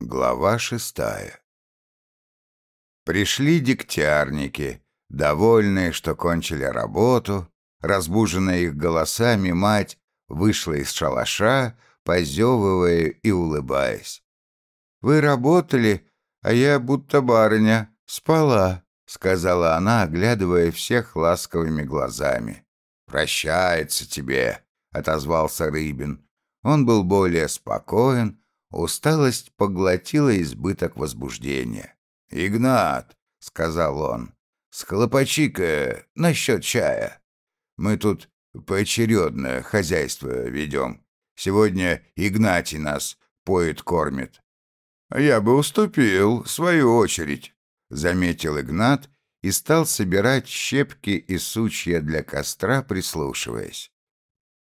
Глава шестая Пришли дегтярники, довольные, что кончили работу. Разбуженная их голосами, мать вышла из шалаша, позевывая и улыбаясь. «Вы работали, а я будто барыня, спала», — сказала она, оглядывая всех ласковыми глазами. «Прощается тебе», — отозвался Рыбин. Он был более спокоен, Усталость поглотила избыток возбуждения. «Игнат», — сказал он, — «схлопочи-ка насчет чая. Мы тут поочередно хозяйство ведем. Сегодня Игнатий нас поет-кормит». «Я бы уступил, свою очередь», — заметил Игнат и стал собирать щепки и сучья для костра, прислушиваясь.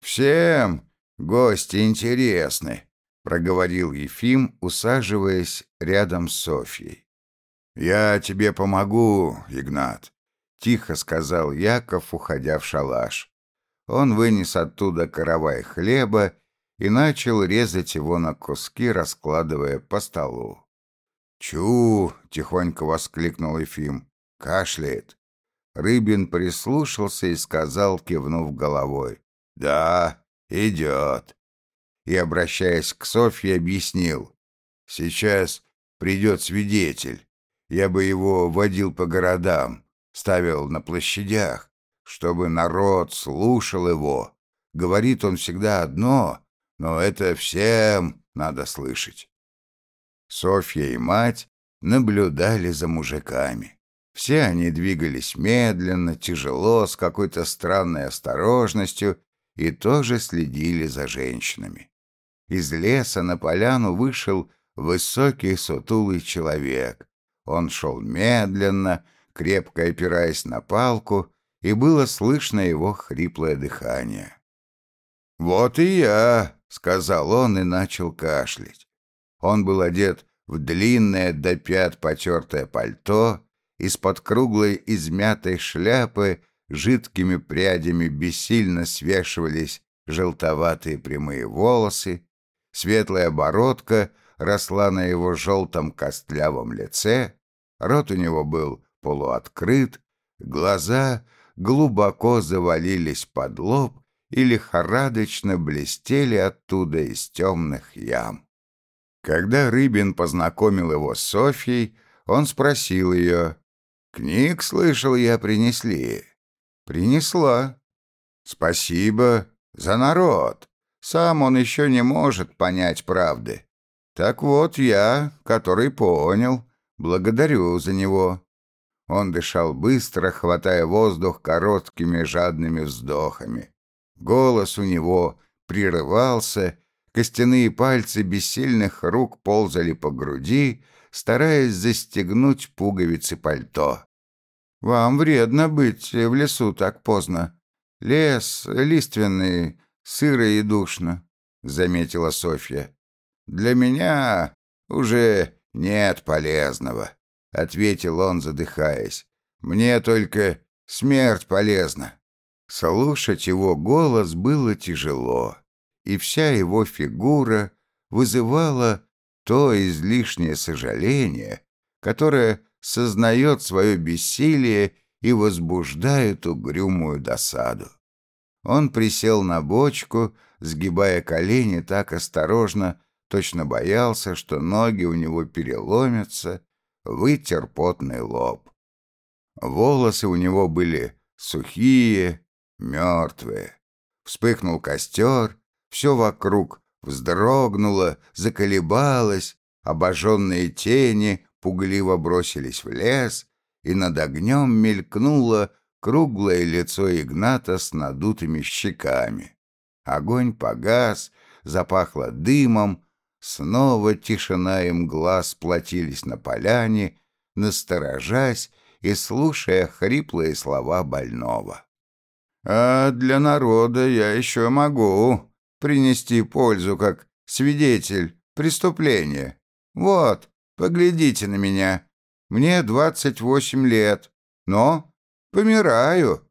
«Всем гости интересны», — проговорил Ефим, усаживаясь рядом с Софьей. «Я тебе помогу, Игнат», — тихо сказал Яков, уходя в шалаш. Он вынес оттуда каравай хлеба и начал резать его на куски, раскладывая по столу. «Чу!» — тихонько воскликнул Ефим. «Кашляет». Рыбин прислушался и сказал, кивнув головой. «Да, идет» и, обращаясь к Софье, объяснил. «Сейчас придет свидетель. Я бы его водил по городам, ставил на площадях, чтобы народ слушал его. Говорит он всегда одно, но это всем надо слышать». Софья и мать наблюдали за мужиками. Все они двигались медленно, тяжело, с какой-то странной осторожностью и тоже следили за женщинами. Из леса на поляну вышел высокий сутулый человек. Он шел медленно, крепко опираясь на палку, и было слышно его хриплое дыхание. «Вот и я», — сказал он и начал кашлять. Он был одет в длинное до пят потертое пальто, из-под круглой измятой шляпы жидкими прядями бессильно свешивались желтоватые прямые волосы, Светлая бородка росла на его желтом костлявом лице, рот у него был полуоткрыт, глаза глубоко завалились под лоб и лихорадочно блестели оттуда из темных ям. Когда Рыбин познакомил его с Софьей, он спросил ее, «Книг, слышал я, принесли?» «Принесла». «Спасибо за народ. Сам он еще не может понять правды. Так вот я, который понял, благодарю за него. Он дышал быстро, хватая воздух короткими жадными вздохами. Голос у него прерывался, костяные пальцы бессильных рук ползали по груди, стараясь застегнуть пуговицы пальто. «Вам вредно быть в лесу так поздно. Лес лиственный, сыро и душно», — заметила Софья. «Для меня уже нет полезного», — ответил он, задыхаясь. «Мне только смерть полезна». Слушать его голос было тяжело, и вся его фигура вызывала то излишнее сожаление, которое сознает свое бессилие и возбуждает угрюмую досаду. Он присел на бочку, сгибая колени так осторожно, точно боялся, что ноги у него переломятся, вытер потный лоб. Волосы у него были сухие, мертвые. Вспыхнул костер, все вокруг вздрогнуло, заколебалось, обожженные тени пугливо бросились в лес, и над огнем мелькнуло круглое лицо Игната с надутыми щеками. Огонь погас, запахло дымом, снова тишина и мгла сплотились на поляне, насторожась и слушая хриплые слова больного. «А для народа я еще могу принести пользу как свидетель преступления. Вот, поглядите на меня. Мне двадцать восемь лет, но Помираю.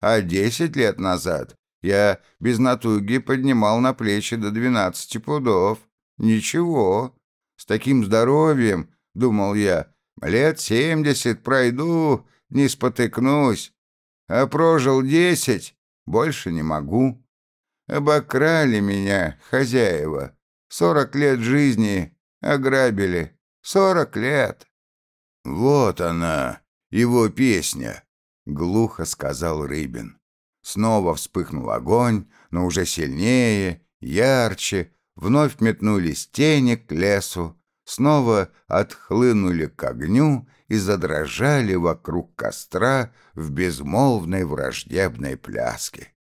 А десять лет назад я без натуги поднимал на плечи до двенадцати пудов. Ничего. С таким здоровьем, думал я, лет семьдесят пройду, не спотыкнусь. А прожил десять, больше не могу. Обокрали меня хозяева. Сорок лет жизни ограбили. Сорок лет. Вот она, его песня, глухо сказал Рыбин. Снова вспыхнул огонь, но уже сильнее, ярче, вновь метнулись тени к лесу, снова отхлынули к огню и задрожали вокруг костра в безмолвной враждебной пляске.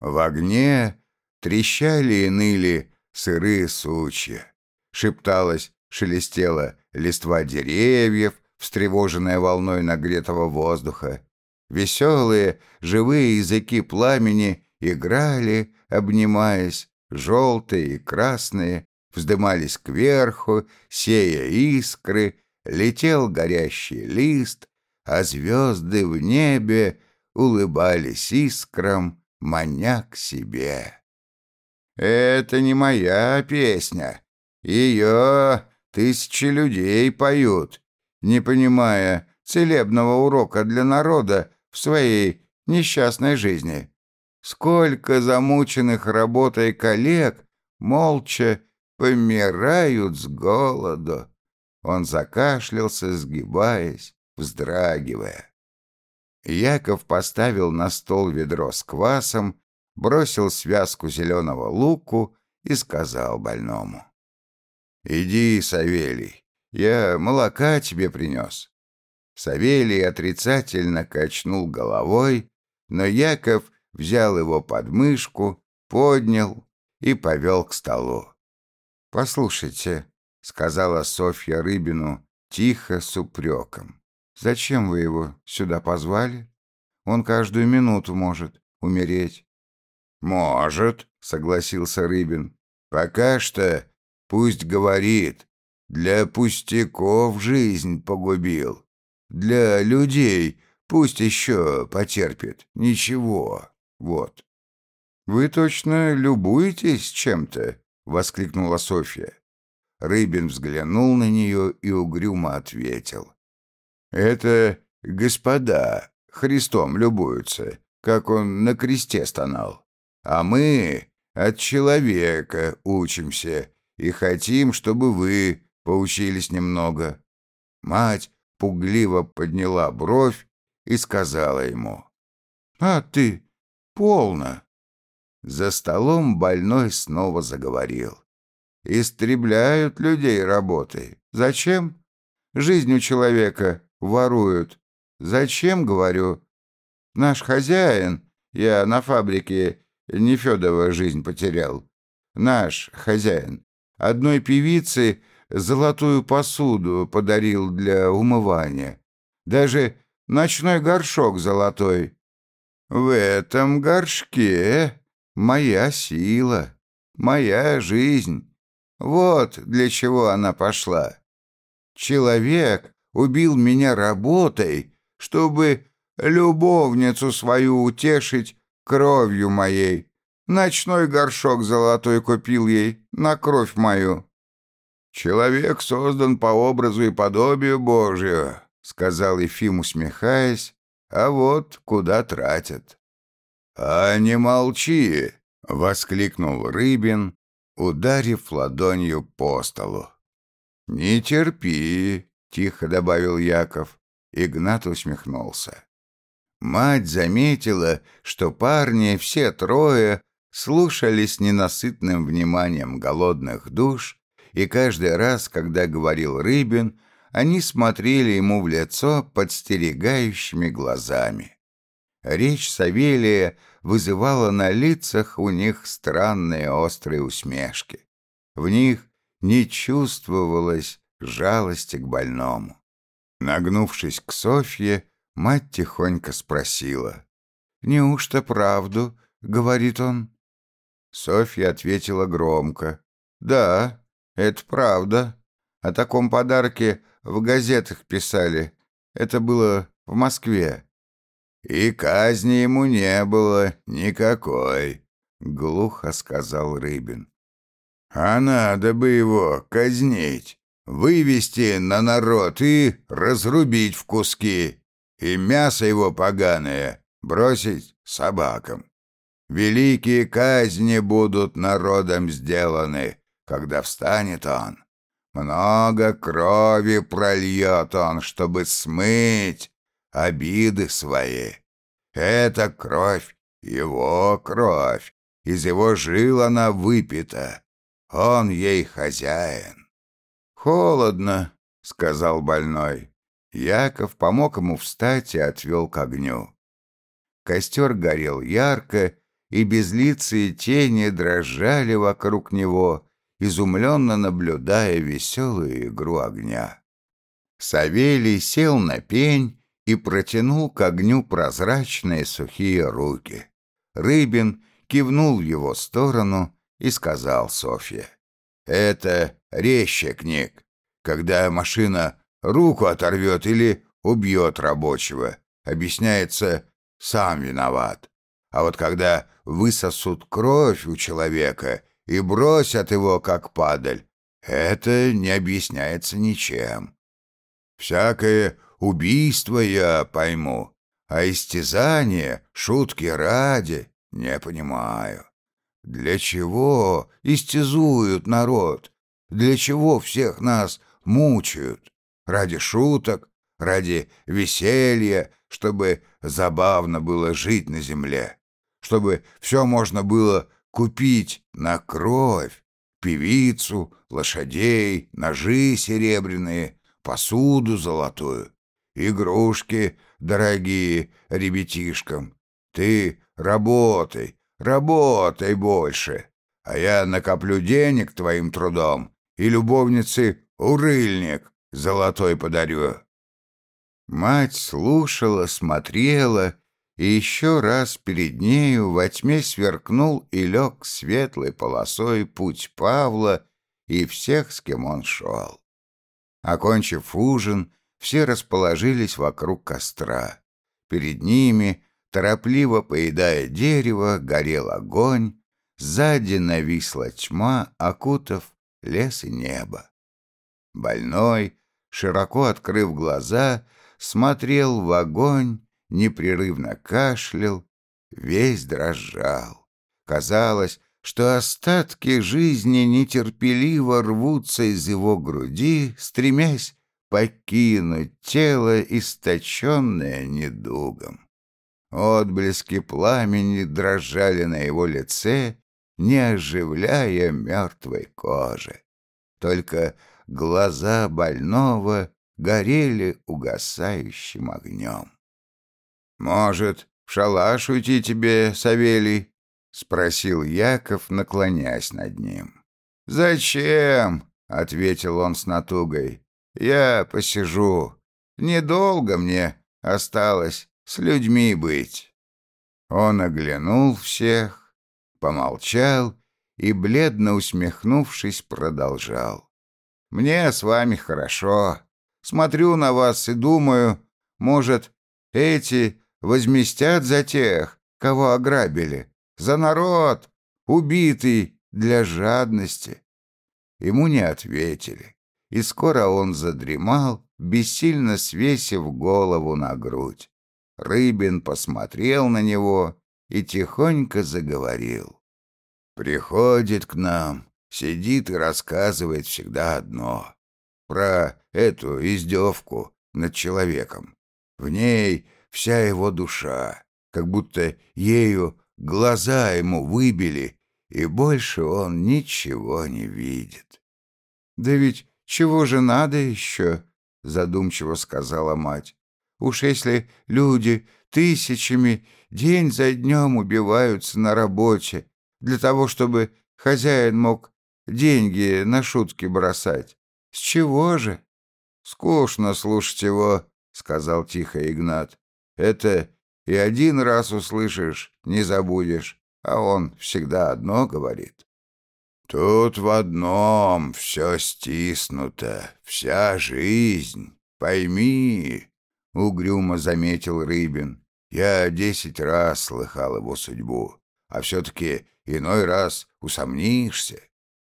В огне трещали и ныли сырые сучья. Шепталось, шелестела листва деревьев, встревоженная волной нагретого воздуха. Веселые, живые языки пламени играли, обнимаясь, желтые и красные, вздымались кверху, сея искры, летел горящий лист, а звезды в небе улыбались искрам, маня к себе. «Это не моя песня. Ее тысячи людей поют, не понимая целебного урока для народа в своей несчастной жизни. Сколько замученных работой коллег молча помирают с голоду. Он закашлялся, сгибаясь, вздрагивая. Яков поставил на стол ведро с квасом, бросил связку зеленого луку и сказал больному. «Иди, Савелий, я молока тебе принес». Савелий отрицательно качнул головой, но Яков взял его под мышку, поднял и повел к столу. «Послушайте», — сказала Софья Рыбину тихо с упреком, «зачем вы его сюда позвали? Он каждую минуту может умереть». «Может», — согласился Рыбин. «Пока что пусть говорит. Для пустяков жизнь погубил. Для людей пусть еще потерпит. Ничего. Вот». «Вы точно любуетесь чем-то?» — воскликнула Софья. Рыбин взглянул на нее и угрюмо ответил. «Это господа Христом любуются, как он на кресте стонал. А мы от человека учимся и хотим, чтобы вы поучились немного». Мать пугливо подняла бровь и сказала ему. «А ты полно!» За столом больной снова заговорил. «Истребляют людей работой. Зачем? Жизнь у человека воруют. Зачем, говорю? Наш хозяин, я на фабрике Нефедова жизнь потерял. Наш хозяин. Одной певице золотую посуду подарил для умывания. Даже ночной горшок золотой. В этом горшке моя сила, моя жизнь. Вот для чего она пошла. Человек убил меня работой, чтобы любовницу свою утешить кровью моей. Ночной горшок золотой купил ей на кровь мою. Человек создан по образу и подобию Божию, сказал Ефим, усмехаясь, а вот куда тратят. «А не молчи!» — воскликнул Рыбин, ударив ладонью по столу. «Не терпи!» — тихо добавил Яков. Игнат усмехнулся. Мать заметила, что парни, все трое, слушали с ненасытным вниманием голодных душ, и каждый раз, когда говорил Рыбин, они смотрели ему в лицо подстерегающими глазами. Речь Савелия вызывала на лицах у них странные острые усмешки. В них не чувствовалось жалости к больному. Нагнувшись к Софье, мать тихонько спросила. «Неужто правду?» — говорит он. Софья ответила громко. «Да, это правда. О таком подарке в газетах писали. Это было в Москве. «И казни ему не было никакой», — глухо сказал Рыбин. «А надо бы его казнить», вывести на народ и разрубить в куски, и мясо его поганое бросить собакам. Великие казни будут народом сделаны, когда встанет он. Много крови прольет он, чтобы смыть обиды свои. Это кровь, его кровь, из его жил она выпита. Он ей хозяин. «Холодно», — сказал больной. Яков помог ему встать и отвел к огню. Костер горел ярко, и безлицые тени дрожали вокруг него, изумленно наблюдая веселую игру огня. Савелий сел на пень и протянул к огню прозрачные сухие руки. Рыбин кивнул в его сторону и сказал Софье. «Это резче когда машина руку оторвет или убьет рабочего. Объясняется, сам виноват. А вот когда высосут кровь у человека и бросят его, как падаль, это не объясняется ничем. Всякое убийство я пойму, а истязание, шутки ради, не понимаю. Для чего истязуют народ? Для чего всех нас мучают? Ради шуток, ради веселья, чтобы забавно было жить на земле, чтобы все можно было купить на кровь, певицу, лошадей, ножи серебряные, посуду золотую, игрушки дорогие ребятишкам. Ты работай, работай больше, а я накоплю денег твоим трудом и любовнице урыльник золотой подарю. Мать слушала, смотрела, и еще раз перед нею во тьме сверкнул и лег светлой полосой путь Павла и всех, с кем он шел. Окончив ужин, все расположились вокруг костра. Перед ними, торопливо поедая дерево, горел огонь, сзади нависла тьма, окутав лес и небо. Больной, широко открыв глаза, смотрел в огонь, непрерывно кашлял, весь дрожал. Казалось, что остатки жизни нетерпеливо рвутся из его груди, стремясь покинуть тело, источенное недугом. Отблески пламени дрожали на его лице, не оживляя мертвой кожи. Только глаза больного горели угасающим огнем. «Может, в шалаш уйти тебе, Савелий?» — спросил Яков, наклоняясь над ним. «Зачем?» — ответил он с натугой. «Я посижу. Недолго мне осталось с людьми быть». Он оглянул всех, помолчал и, бледно усмехнувшись, продолжал. «Мне с вами хорошо. Смотрю на вас и думаю, может, эти возместят за тех, кого ограбили, за народ, убитый для жадности». Ему не ответили, и скоро он задремал, бессильно свесив голову на грудь. Рыбин посмотрел на него и тихонько заговорил. «Приходит к нам, сидит и рассказывает всегда одно про эту издевку над человеком. В ней вся его душа, как будто ею глаза ему выбили, и больше он ничего не видит. «Да ведь чего же надо еще?» — задумчиво сказала мать. «Уж если люди тысячами день за днем убиваются на работе для того, чтобы хозяин мог деньги на шутки бросать, с чего же? Скучно слушать его, сказал тихо Игнат. Это и один раз услышишь, не забудешь, а он всегда одно говорит. Тут в одном все стиснуто, вся жизнь. Пойми, угрюмо заметил Рыбин. Я десять раз слыхал его судьбу, а все-таки иной раз усомнишься.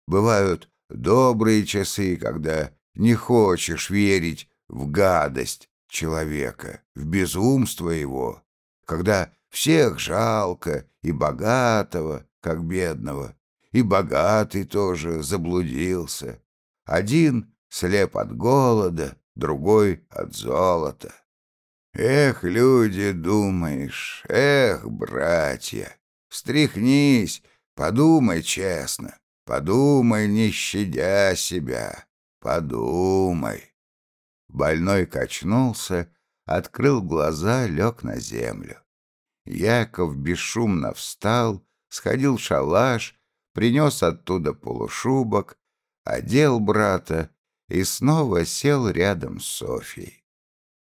Бывают добрые часы, когда не хочешь верить в гадость человека, в безумство его, когда всех жалко, и богатого, как бедного, и богатый тоже заблудился. Один слеп от голода, другой от золота. Эх, люди, думаешь, эх, братья, встряхнись, подумай честно, подумай, не щадя себя, подумай. Больной качнулся, открыл глаза, лег на землю. Яков бесшумно встал, сходил в шалаш, принес оттуда полушубок, одел брата и снова сел рядом с Софьей.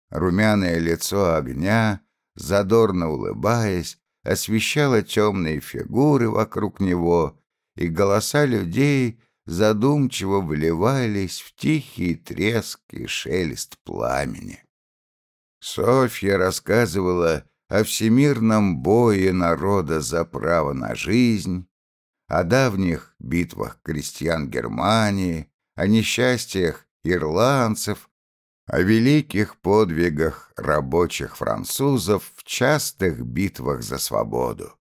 Румяное лицо огня, задорно улыбаясь, освещало темные фигуры вокруг него, и голоса людей задумчиво вливались в тихий треск и шелест пламени. Софья рассказывала о всемирном бое народа за право на жизнь, о давних битвах крестьян Германии, о несчастьях ирландцев, о великих подвигах рабочих французов в частых битвах за свободу.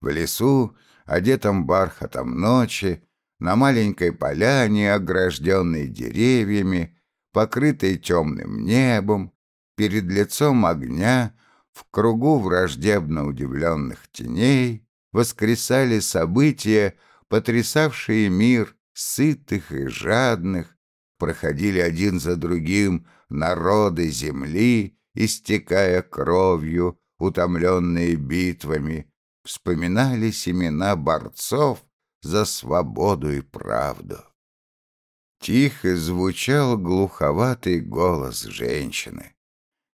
В лесу, одетом бархатом ночи, на маленькой поляне, огражденной деревьями, покрытой темным небом, перед лицом огня в кругу враждебно удивленных теней воскресали события, потрясавшие мир сытых и жадных, проходили один за другим народы земли, истекая кровью, утомленные битвами, вспоминали семена борцов за свободу и правду. Тихо звучал глуховатый голос женщины.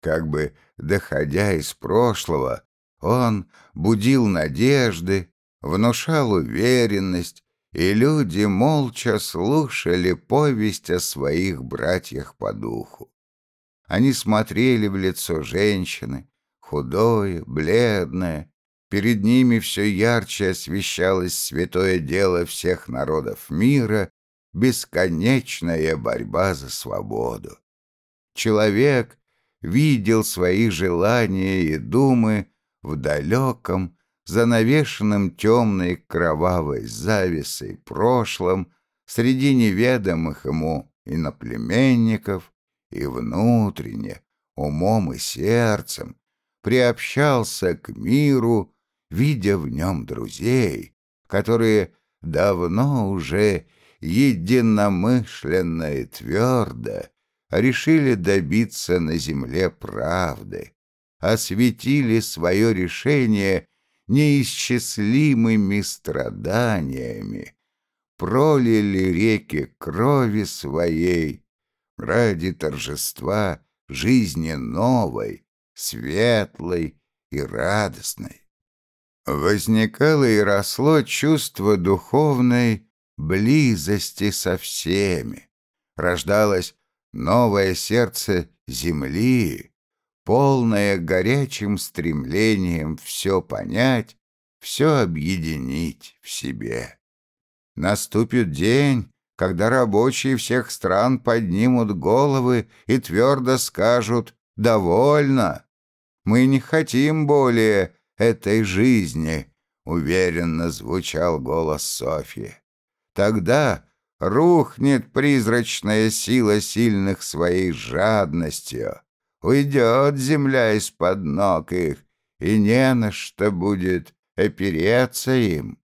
Как бы доходя из прошлого, он будил надежды, внушал уверенность, и люди молча слушали повесть о своих братьях по духу. Они смотрели в лицо женщины, худое, бледное. Перед ними все ярче освещалось святое дело всех народов мира, бесконечная борьба за свободу. Человек видел свои желания и думы в далеком, занавешенном темной кровавой завесой прошлом среди неведомых ему иноплеменников и внутренне, умом и сердцем, приобщался к миру, видя в нем друзей, которые давно уже единомышленно и твердо решили добиться на земле правды, осветили свое решение неисчислимыми страданиями, пролили реки крови своей ради торжества жизни новой, светлой и радостной. Возникало и росло чувство духовной близости со всеми, рождалось новое сердце земли, полное горячим стремлением все понять, все объединить в себе. Наступит день, когда рабочие всех стран поднимут головы и твердо скажут «довольно». Мы не хотим более этой жизни, уверенно звучал голос Софьи. Тогда рухнет призрачная сила сильных своей жадностью, уйдет земля из-под ног их, и не на что будет опереться им.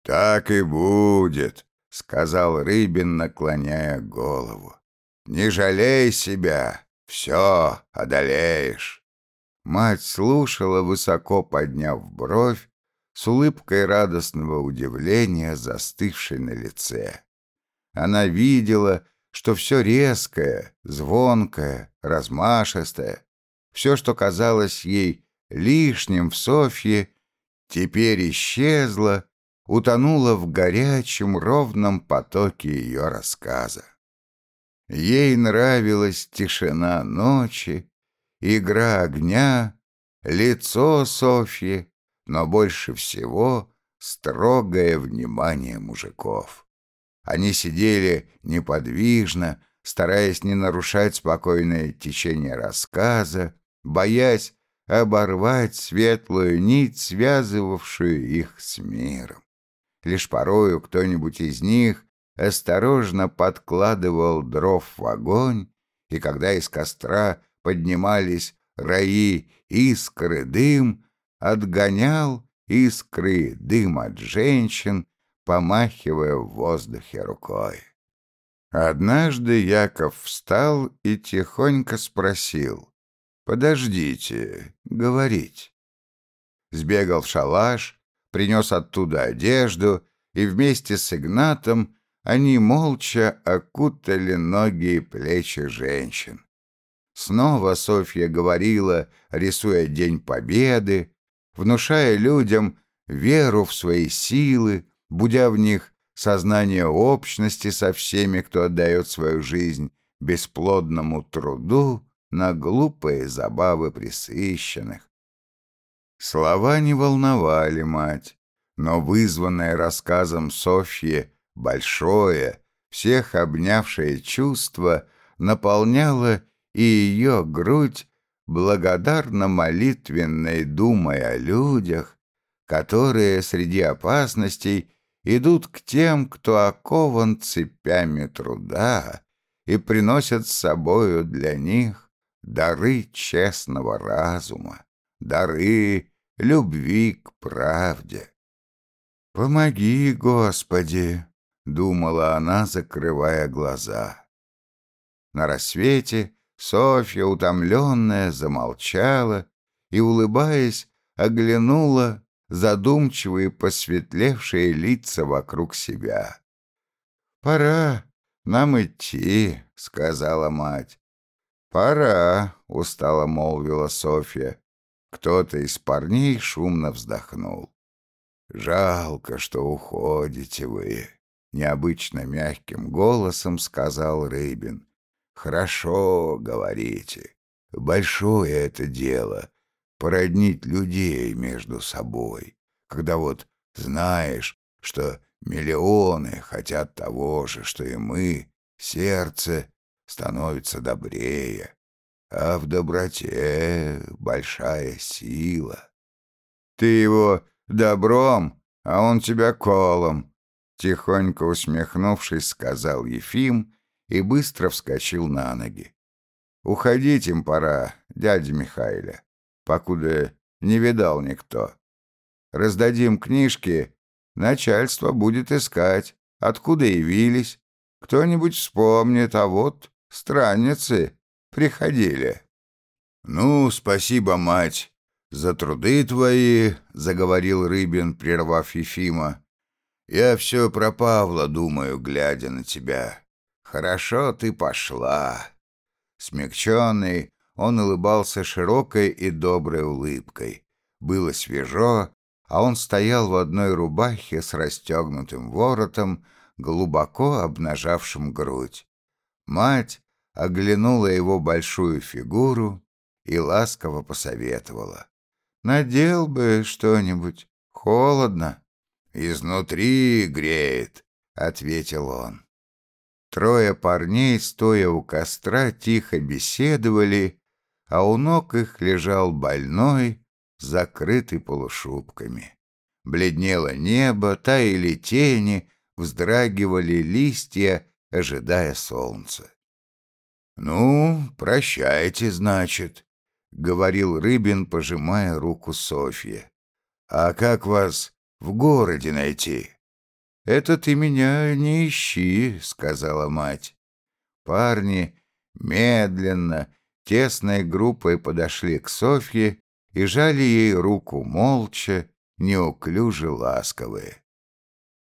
— Так и будет, — сказал Рыбин, наклоняя голову. — Не жалей себя, все одолеешь. Мать слушала, высоко подняв бровь, с улыбкой радостного удивления, застывшей на лице. Она видела, что все резкое, звонкое, размашистое, все, что казалось ей лишним в Софье, теперь исчезло, утонуло в горячем ровном потоке ее рассказа. Ей нравилась тишина ночи, игра огня, лицо Софьи, но больше всего строгое внимание мужиков. Они сидели неподвижно, стараясь не нарушать спокойное течение рассказа, боясь оборвать светлую нить, связывавшую их с миром. Лишь порою кто-нибудь из них осторожно подкладывал дров в огонь, и когда из костра поднимались раи искры дым, отгонял искры дым от женщин, помахивая в воздухе рукой. Однажды Яков встал и тихонько спросил, «Подождите, говорить». Сбегал в шалаш, принес оттуда одежду, и вместе с Игнатом они молча окутали ноги и плечи женщин. Снова Софья говорила, рисуя День Победы, внушая людям веру в свои силы, будя в них сознание общности со всеми, кто отдает свою жизнь бесплодному труду на глупые забавы присыщенных. Слова не волновали мать, но вызванное рассказом Софьи большое, всех обнявшее чувство наполняло и ее грудь благодарно-молитвенной думой о людях, которые среди опасностей идут к тем, кто окован цепями труда и приносят с собою для них дары честного разума, дары любви к правде. «Помоги, Господи!» — думала она, закрывая глаза. На рассвете Софья, утомленная, замолчала и, улыбаясь, оглянула задумчивые посветлевшие лица вокруг себя. «Пора нам идти», — сказала мать. «Пора», — устало молвила Софья. Кто-то из парней шумно вздохнул. «Жалко, что уходите вы», — необычно мягким голосом сказал Рыбин. «Хорошо, говорите. Большое это дело — породнить людей между собой, когда вот знаешь, что миллионы хотят того же, что и мы, сердце становится добрее, а в доброте большая сила. Ты его добром, а он тебя колом, тихонько усмехнувшись, сказал Ефим и быстро вскочил на ноги. Уходить им пора, дядя Михайля, покуда не видал никто. Раздадим книжки, начальство будет искать, откуда явились. Кто-нибудь вспомнит, а вот странницы приходили. «Ну, спасибо, мать, за труды твои», — заговорил Рыбин, прервав Ефима. «Я все про Павла думаю, глядя на тебя. Хорошо ты пошла». Смягченный, он улыбался широкой и доброй улыбкой. Было свежо, а он стоял в одной рубахе с расстегнутым воротом, глубоко обнажавшим грудь. Мать оглянула его большую фигуру и ласково посоветовала. «Надел бы что-нибудь, холодно». «Изнутри греет», — ответил он. Трое парней, стоя у костра, тихо беседовали, а у ног их лежал больной, закрытый полушубками. Бледнело небо, таяли тени, вздрагивали листья, ожидая солнца. «Ну, прощайте, значит», — говорил Рыбин, пожимая руку Софье. «А как вас в городе найти?» «Это ты меня не ищи», — сказала мать. Парни медленно, тесной группой подошли к Софье и жали ей руку молча, неуклюже ласковые.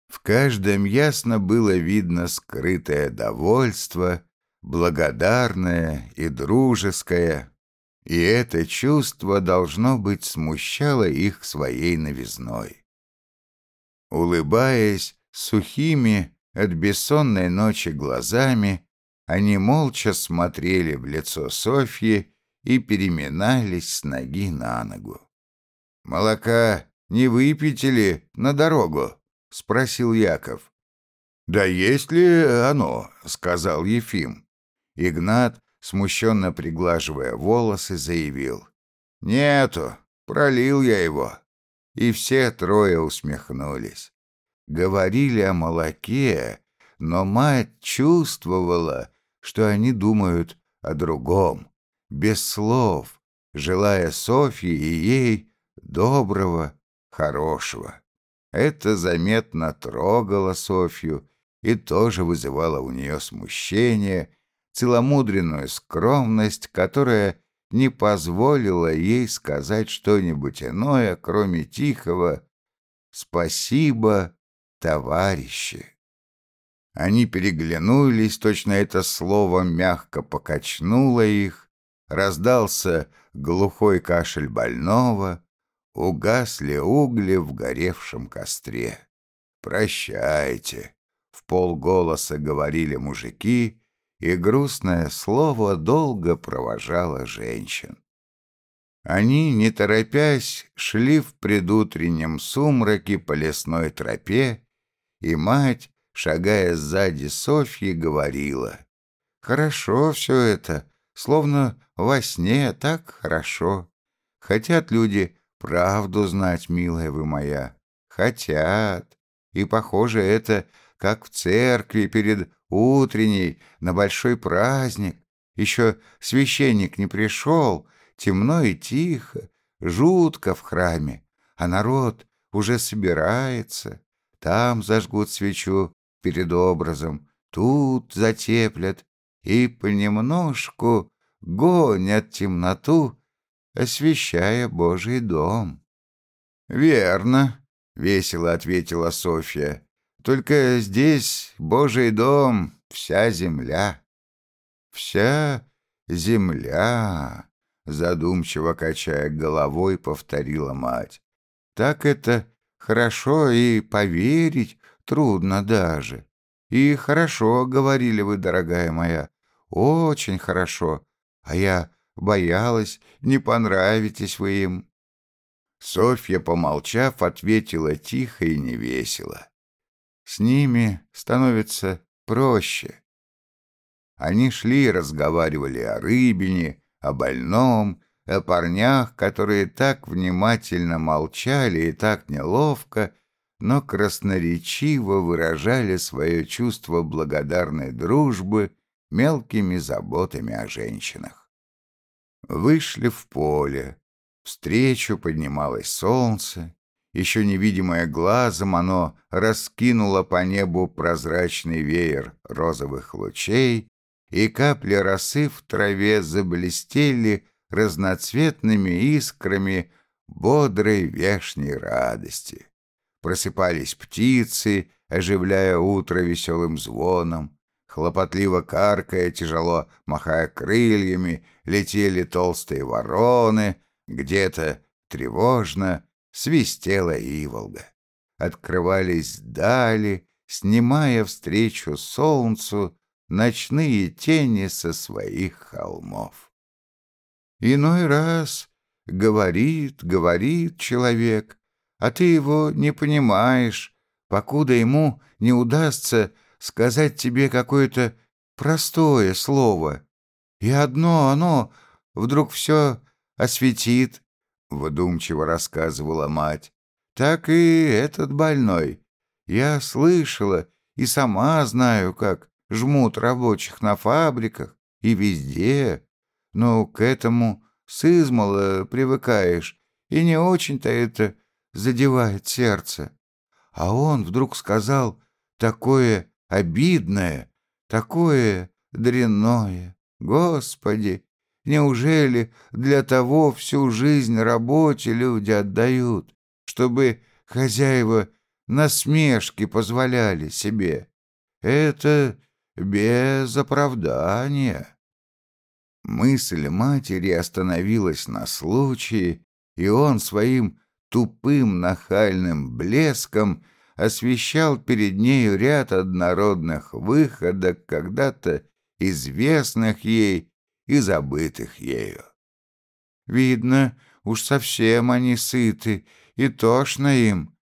В каждом ясно было видно скрытое довольство, благодарное и дружеское, и это чувство, должно быть, смущало их своей новизной. Улыбаясь сухими от бессонной ночи глазами, они молча смотрели в лицо Софьи и переминались с ноги на ногу. «Молока не выпьете ли на дорогу?» — спросил Яков. «Да есть ли оно?» — сказал Ефим. Игнат, смущенно приглаживая волосы, заявил. «Нету, пролил я его». И все трое усмехнулись. Говорили о молоке, но мать чувствовала, что они думают о другом, без слов, желая Софье и ей доброго, хорошего. Это заметно трогало Софью и тоже вызывало у нее смущение, целомудренную скромность, которая не позволила ей сказать что-нибудь иное, кроме тихого «Спасибо, товарищи». Они переглянулись, точно это слово мягко покачнуло их, раздался глухой кашель больного, угасли угли в горевшем костре. «Прощайте», — в полголоса говорили мужики, и грустное слово долго провожало женщин. Они, не торопясь, шли в предутреннем сумраке по лесной тропе, и мать, шагая сзади Софьи, говорила, «Хорошо все это, словно во сне так хорошо. Хотят люди правду знать, милая вы моя, хотят. И, похоже, это как в церкви перед утренней, на большой праздник. Еще священник не пришел, темно и тихо, жутко в храме, а народ уже собирается. Там зажгут свечу перед образом, тут затеплят и понемножку гонят темноту освещая Божий дом. «Верно», — весело ответила Софья. «Только здесь Божий дом, вся земля». «Вся земля», — задумчиво качая головой, повторила мать. «Так это хорошо и поверить трудно даже. И хорошо, говорили вы, дорогая моя, очень хорошо. А я Боялась, не понравитесь вы им. Софья, помолчав, ответила тихо и невесело. С ними становится проще. Они шли и разговаривали о рыбине, о больном, о парнях, которые так внимательно молчали и так неловко, но красноречиво выражали свое чувство благодарной дружбы мелкими заботами о женщинах. Вышли в поле. Встречу поднималось солнце. Еще невидимое глазом оно раскинуло по небу прозрачный веер розовых лучей, и капли росы в траве заблестели разноцветными искрами бодрой вешней радости. Просыпались птицы, оживляя утро веселым звоном, Хлопотливо каркая, тяжело махая крыльями, летели толстые вороны, где-то тревожно свистела иволга. Открывались дали, снимая встречу солнцу ночные тени со своих холмов. Иной раз говорит, говорит человек, а ты его не понимаешь, покуда ему не удастся сказать тебе какое-то простое слово, и одно оно вдруг все осветит, — вдумчиво рассказывала мать. Так и этот больной. Я слышала и сама знаю, как жмут рабочих на фабриках и везде, но к этому сызмало привыкаешь, и не очень-то это задевает сердце. А он вдруг сказал такое обидное, такое дрянное. Господи, неужели для того всю жизнь работе люди отдают, чтобы хозяева насмешки позволяли себе? Это без оправдания. Мысль матери остановилась на случае, и он своим тупым нахальным блеском освещал перед нею ряд однородных выходок, когда-то известных ей и забытых ею. Видно, уж совсем они сыты, и тошно им.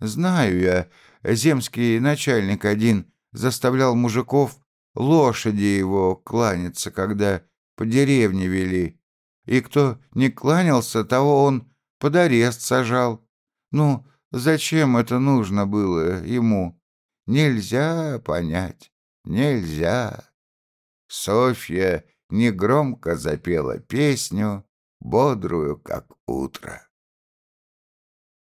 Знаю я, земский начальник один заставлял мужиков лошади его кланяться, когда по деревне вели. И кто не кланялся, того он под арест сажал. Ну, зачем это нужно было ему? Нельзя понять, нельзя. Софья негромко запела песню, бодрую, как утро.